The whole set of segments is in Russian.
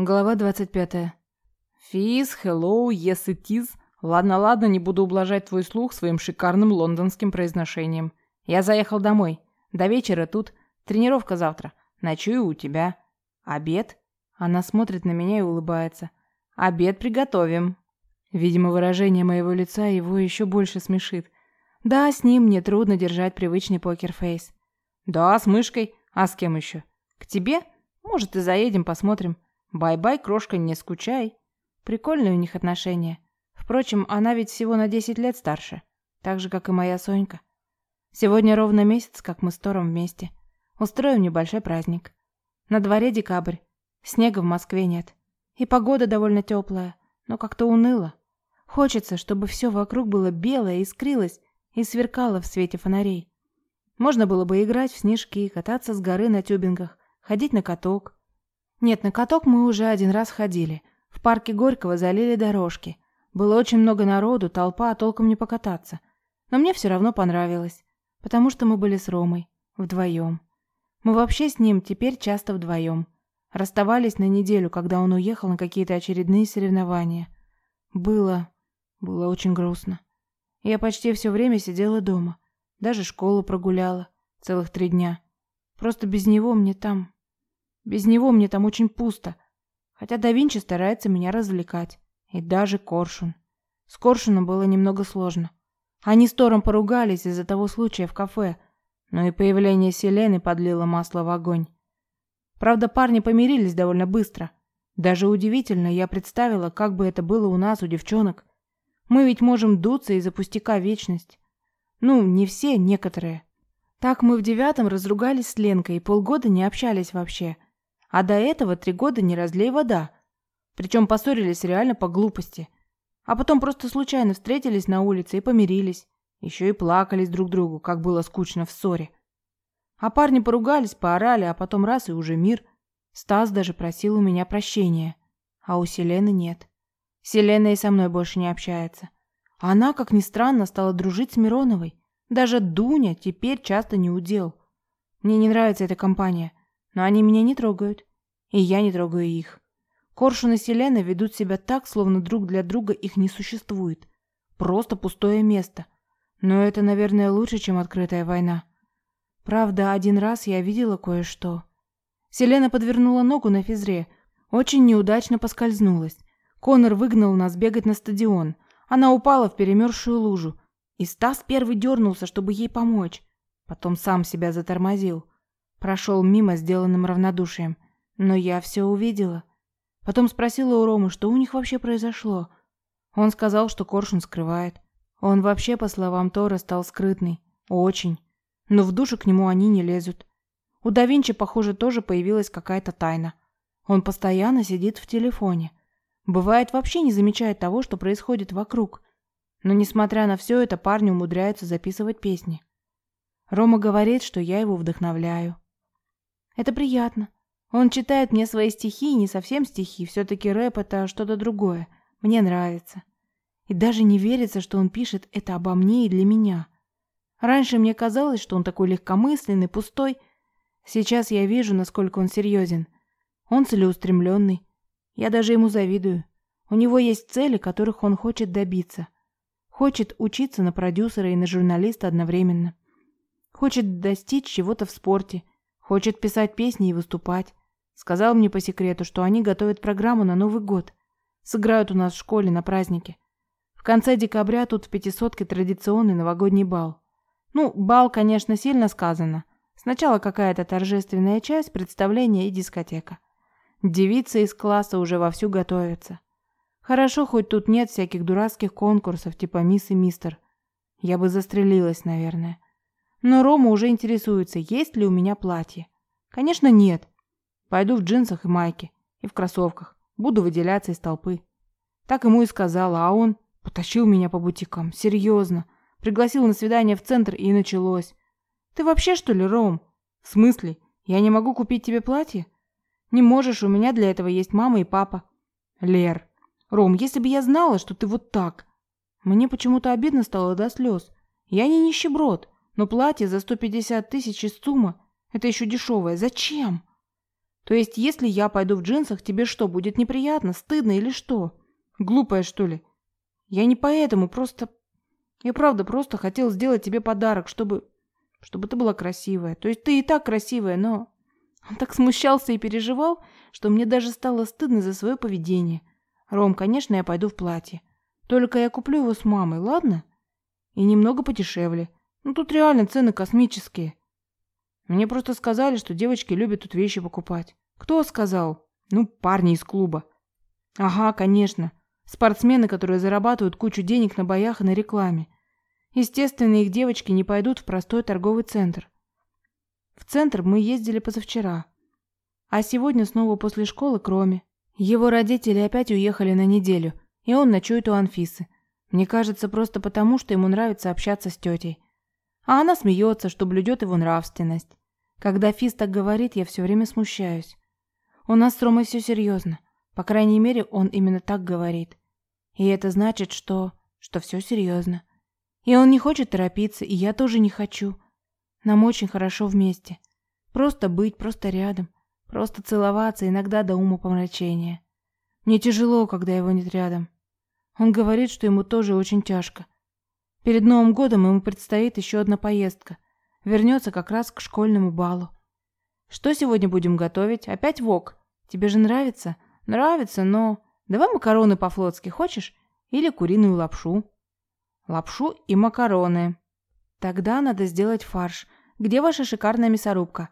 Глава 25. Физ, hello, yes it is. Ладно, ладно, не буду ублажать твой слух своим шикарным лондонским произношением. Я заехал домой. До вечера тут. Тренировка завтра. Ночую у тебя. Обед? Она смотрит на меня и улыбается. Обед приготовим. Видимо, выражение моего лица его еще больше смешит. Да, с ним мне трудно держать привычный покерфейс. Да, с мышкой. А с кем еще? К тебе? Может, и заедем, посмотрим. Bye-bye, крошка, не скучай. Прикольные у них отношения. Впрочем, она ведь всего на 10 лет старше. Так же, как и моя Сонька. Сегодня ровно месяц, как мы с Тором вместе. Устроим небольшой праздник. На дворе декабрь. Снега в Москве нет. И погода довольно теплая, но как-то уныло. Хочется, чтобы все вокруг было белое, искрилось и сверкало в свете фонарей. Можно было бы играть в снежки, кататься с горы на тюбингах, ходить на каток, нет, на каток мы уже один раз ходили. В парке Горького залили дорожки. Было очень много народу, толпа, а толком не покататься. Но мне все равно понравилось, потому что мы были с Ромой. Вдвоем. Мы вообще с ним теперь часто вдвоем. Расставались на неделю, когда он уехал на какие-то очередные соревнования. Было... было очень грустно. Я почти все время сидела дома. Даже школу прогуляла. Целых три дня. Просто без него мне там без него мне там очень пусто. Хотя да Винчи старается меня развлекать. И даже Коршун. С Коршуном было немного сложно. Они с Тором поругались из-за того случая в кафе, но и появление Селены подлило масло в огонь. Правда, парни помирились довольно быстро. Даже удивительно, я представила, как бы это было у нас, у девчонок. Мы ведь можем дуться из-за пустяка вечность. Ну, не все, некоторые. Так мы в девятом разругались с Ленкой и полгода не общались вообще. А до этого три года не разлей вода. Причем поссорились реально по глупости. А потом просто случайно встретились на улице и помирились. Еще и плакались друг другу, как было скучно в ссоре. А парни поругались, поорали, а потом раз и уже мир. Стас даже просил у меня прощения. А у Селены нет. Селена и со мной больше не общается. Она, как ни странно, стала дружить с Мироновой. Даже Дуня теперь часто не удел. Мне не нравится эта компания. Но они меня не трогают, и я не трогаю их. Коршун и Селена ведут себя так, словно друг для друга их не существует. Просто пустое место. Но это, наверное, лучше, чем открытая война. Правда, один раз я видела кое-что. Селена подвернула ногу на физре, очень неудачно поскользнулась. Конор выгнал нас бегать на стадион. Она упала в перемерзшую лужу, и Стас первый дернулся, чтобы ей помочь. Потом сам себя затормозил. Прошел мимо сделанным равнодушием. Но я все увидела. Потом спросила у Ромы, что у них вообще произошло. Он сказал, что Коршун скрывает. Он вообще, по словам Тора, стал скрытный. Очень. Но в душу к нему они не лезут. У да Винчи, похоже, тоже появилась какая-то тайна. Он постоянно сидит в телефоне. Бывает, вообще не замечает того, что происходит вокруг. Но, несмотря на все это, парни умудряются записывать песни. Рома говорит, что я его вдохновляю. Это приятно. Он читает мне свои стихи, не совсем стихи, все-таки рэп — это что-то другое. Мне нравится. И даже не верится, что он пишет это обо мне и для меня. Раньше мне казалось, что он такой легкомысленный, пустой. Сейчас я вижу, насколько он серьезен. Он целеустремленный. Я даже ему завидую. У него есть цели, которых он хочет добиться. Хочет учиться на продюсера и на журналиста одновременно. Хочет достичь чего-то в спорте – Хочет писать песни и выступать. Сказал мне по секрету, что они готовят программу на Новый год. Сыграют у нас в школе на празднике. В конце декабря тут в пятисотке традиционный новогодний бал. Ну, бал, конечно, сильно сказано. Сначала какая-то торжественная часть, представление и дискотека. Девицы из класса уже вовсю готовятся. Хорошо, хоть тут нет всяких дурацких конкурсов типа мисс и мистер. Я бы застрелилась, наверное. Но Рома уже интересуется, есть ли у меня платье. Конечно, нет. Пойду в джинсах и майке. И в кроссовках. Буду выделяться из толпы. Так ему и сказала, а он потащил меня по бутикам. Серьезно. Пригласил на свидание в центр и началось. Ты вообще что ли, Ром? В смысле? Я не могу купить тебе платье? Не можешь, у меня для этого есть мама и папа. Лер. Ром, если бы я знала, что ты вот так. Мне почему-то обидно стало до слез. Я не нищеброд. Но платье за 150 тысяч из ЦУМа – это еще дешевое. Зачем? То есть, если я пойду в джинсах, тебе что, будет неприятно, стыдно или что? Глупая, что ли? Я не поэтому, просто... Я правда просто хотел сделать тебе подарок, чтобы... Чтобы ты была красивая. То есть ты и так красивая, но... Он так смущался и переживал, что мне даже стало стыдно за свое поведение. Ром, конечно, я пойду в платье. Только я куплю его с мамой, ладно? И немного подешевле. Ну тут реально цены космические. Мне просто сказали, что девочки любят тут вещи покупать. Кто сказал? Ну, парни из клуба. Ага, конечно. Спортсмены, которые зарабатывают кучу денег на боях и на рекламе. Естественно, их девочки не пойдут в простой торговый центр. В центр мы ездили позавчера. А сегодня снова после школы к Роме. Его родители опять уехали на неделю, и он ночует у Анфисы. Мне кажется, просто потому, что ему нравится общаться с тетей. А она смеется, что блюдет его нравственность. Когда Фис так говорит, я все время смущаюсь. У нас с Ромой все серьезно. По крайней мере, он именно так говорит. И это значит, что... что все серьезно. И он не хочет торопиться, и я тоже не хочу. Нам очень хорошо вместе. Просто быть, просто рядом. Просто целоваться, иногда до ума помрачения. Мне тяжело, когда его нет рядом. Он говорит, что ему тоже очень тяжко. Перед Новым годом ему предстоит еще одна поездка – Вернется как раз к школьному балу. Что сегодня будем готовить? Опять вок? Тебе же нравится? Нравится, но... Давай макароны по-флотски, хочешь? Или куриную лапшу? Лапшу и макароны. Тогда надо сделать фарш. Где ваша шикарная мясорубка?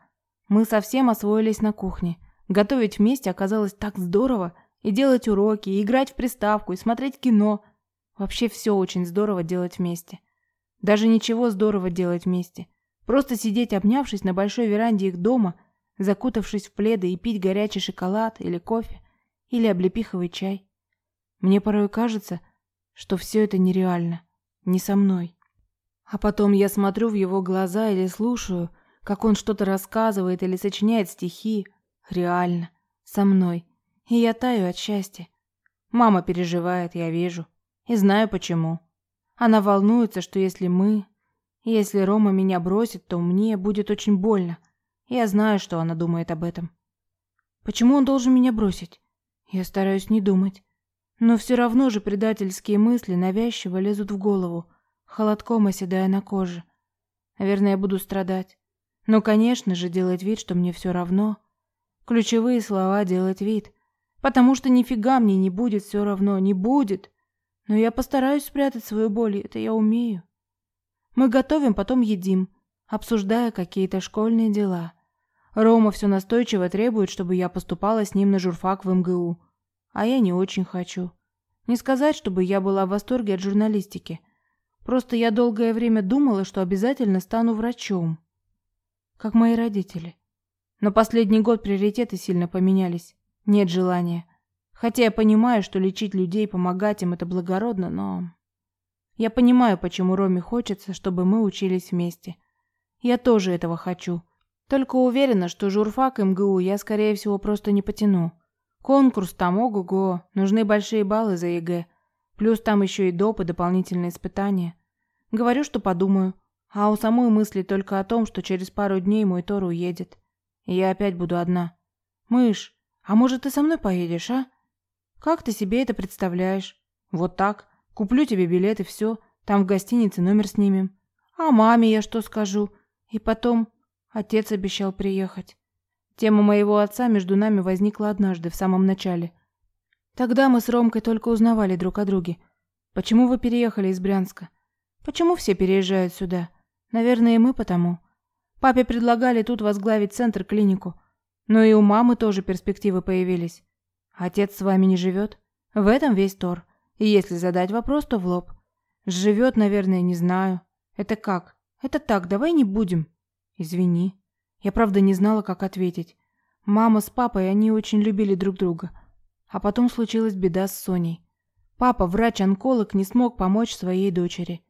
Мы совсем освоились на кухне. Готовить вместе оказалось так здорово. И делать уроки, и играть в приставку, и смотреть кино. Вообще все очень здорово делать вместе. Даже ничего здорово делать вместе. Просто сидеть, обнявшись на большой веранде их дома, закутавшись в пледы и пить горячий шоколад или кофе, или облепиховый чай. Мне порой кажется, что все это нереально, не со мной. А потом я смотрю в его глаза или слушаю, как он что-то рассказывает или сочиняет стихи. Реально, со мной. И я таю от счастья. Мама переживает, я вижу. И знаю почему. Она волнуется, что если мы, если Рома меня бросит, то мне будет очень больно. Я знаю, что она думает об этом. Почему он должен меня бросить? Я стараюсь не думать. Но все равно же предательские мысли навязчиво лезут в голову, холодком оседая на коже. Наверное, я буду страдать. Но, конечно же, делать вид, что мне все равно. Ключевые слова делать вид. Потому что нифига мне не будет все равно, не будет. Но я постараюсь спрятать свою боль, это я умею. Мы готовим, потом едим, обсуждая какие-то школьные дела. Рома все настойчиво требует, чтобы я поступала с ним на журфак в МГУ. А я не очень хочу. Не сказать, чтобы я была в восторге от журналистики. Просто я долгое время думала, что обязательно стану врачом. Как мои родители. Но последний год приоритеты сильно поменялись. Нет желания. Хотя я понимаю, что лечить людей, помогать им – это благородно, но... Я понимаю, почему Роме хочется, чтобы мы учились вместе. Я тоже этого хочу. Только уверена, что журфак МГУ я, скорее всего, просто не потяну. Конкурс там, ого-го, нужны большие баллы за ЕГЭ. Плюс там еще и доп. и дополнительные испытания. Говорю, что подумаю. А у самой мысли только о том, что через пару дней мой Тор уедет. И я опять буду одна. Мышь, а может ты со мной поедешь, а? Как ты себе это представляешь? Вот так. Куплю тебе билет и все. Там в гостинице номер снимем. А маме я что скажу? И потом... Отец обещал приехать. Тема моего отца между нами возникла однажды, в самом начале. Тогда мы с Ромкой только узнавали друг о друге. Почему вы переехали из Брянска? Почему все переезжают сюда? Наверное, и мы потому. Папе предлагали тут возглавить центр-клинику. Но и у мамы тоже перспективы появились. Отец с вами не живет? В этом весь Тор. И если задать вопрос, то в лоб. Живет, наверное, не знаю. Это как? Это так, давай не будем. Извини. Я правда не знала, как ответить. Мама с папой, они очень любили друг друга. А потом случилась беда с Соней. Папа, врач-онколог, не смог помочь своей дочери.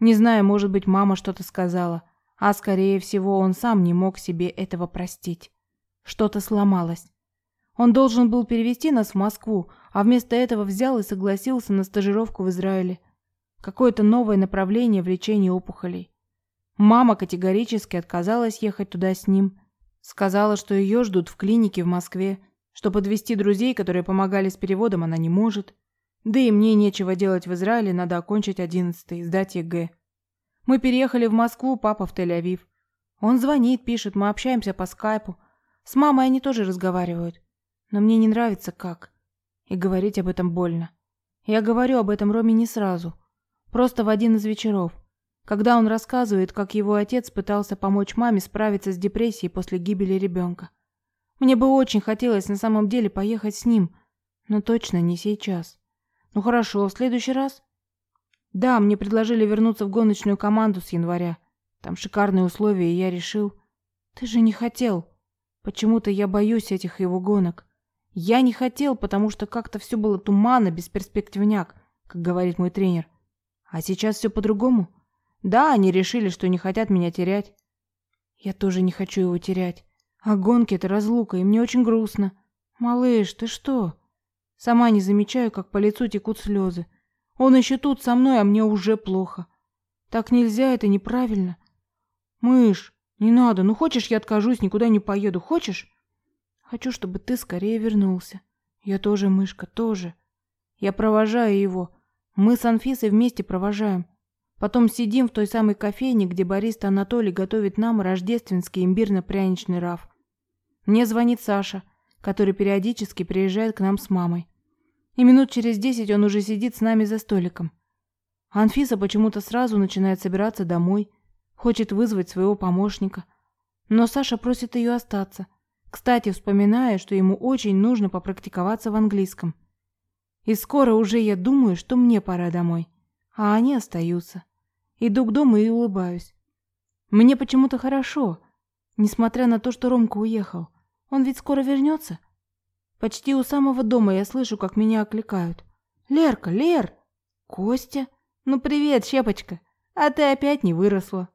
Не знаю, может быть, мама что-то сказала, а скорее всего, он сам не мог себе этого простить. Что-то сломалось. Он должен был перевести нас в Москву, а вместо этого взял и согласился на стажировку в Израиле. Какое-то новое направление в лечении опухолей. Мама категорически отказалась ехать туда с ним. Сказала, что ее ждут в клинике в Москве, что подвести друзей, которые помогали с переводом, она не может. Да и мне нечего делать в Израиле, надо окончить одиннадцатый, сдать ЕГЭ. Мы переехали в Москву, папа в Тель-Авив. Он звонит, пишет, мы общаемся по скайпу. С мамой они тоже разговаривают. Но мне не нравится как. И говорить об этом больно. Я говорю об этом Роме не сразу. Просто в один из вечеров. Когда он рассказывает, как его отец пытался помочь маме справиться с депрессией после гибели ребенка. Мне бы очень хотелось на самом деле поехать с ним, но точно не сейчас. Ну хорошо, в следующий раз? Да, мне предложили вернуться в гоночную команду с января. Там шикарные условия, и я решил... Ты же не хотел. Почему-то я боюсь этих его гонок. Я не хотел, потому что как-то все было туманно, бесперспективняк, как говорит мой тренер. А сейчас все по-другому. Да, они решили, что не хотят меня терять. Я тоже не хочу его терять. А гонки — это разлука, и мне очень грустно. Малыш, ты что? Сама не замечаю, как по лицу текут слезы. Он еще тут со мной, а мне уже плохо. Так нельзя, это неправильно. Мышь, не надо, ну хочешь, я откажусь, никуда не поеду, хочешь? Хочу, чтобы ты скорее вернулся. Я тоже, мышка, тоже. Я провожаю его. Мы с Анфисой вместе провожаем. Потом сидим в той самой кофейне, где бариста Анатолий готовит нам рождественский имбирно-пряничный раф. Мне звонит Саша, который периодически приезжает к нам с мамой. И минут через десять он уже сидит с нами за столиком. Анфиса почему-то сразу начинает собираться домой, хочет вызвать своего помощника. Но Саша просит ее остаться, кстати, вспоминая, что ему очень нужно попрактиковаться в английском. И скоро уже я думаю, что мне пора домой, а они остаются. Иду к дому и улыбаюсь. Мне почему-то хорошо, несмотря на то, что Ромка уехал. Он ведь скоро вернется. Почти у самого дома я слышу, как меня окликают. «Лерка, Лер!» «Костя? Ну привет, щепочка! А ты опять не выросла!»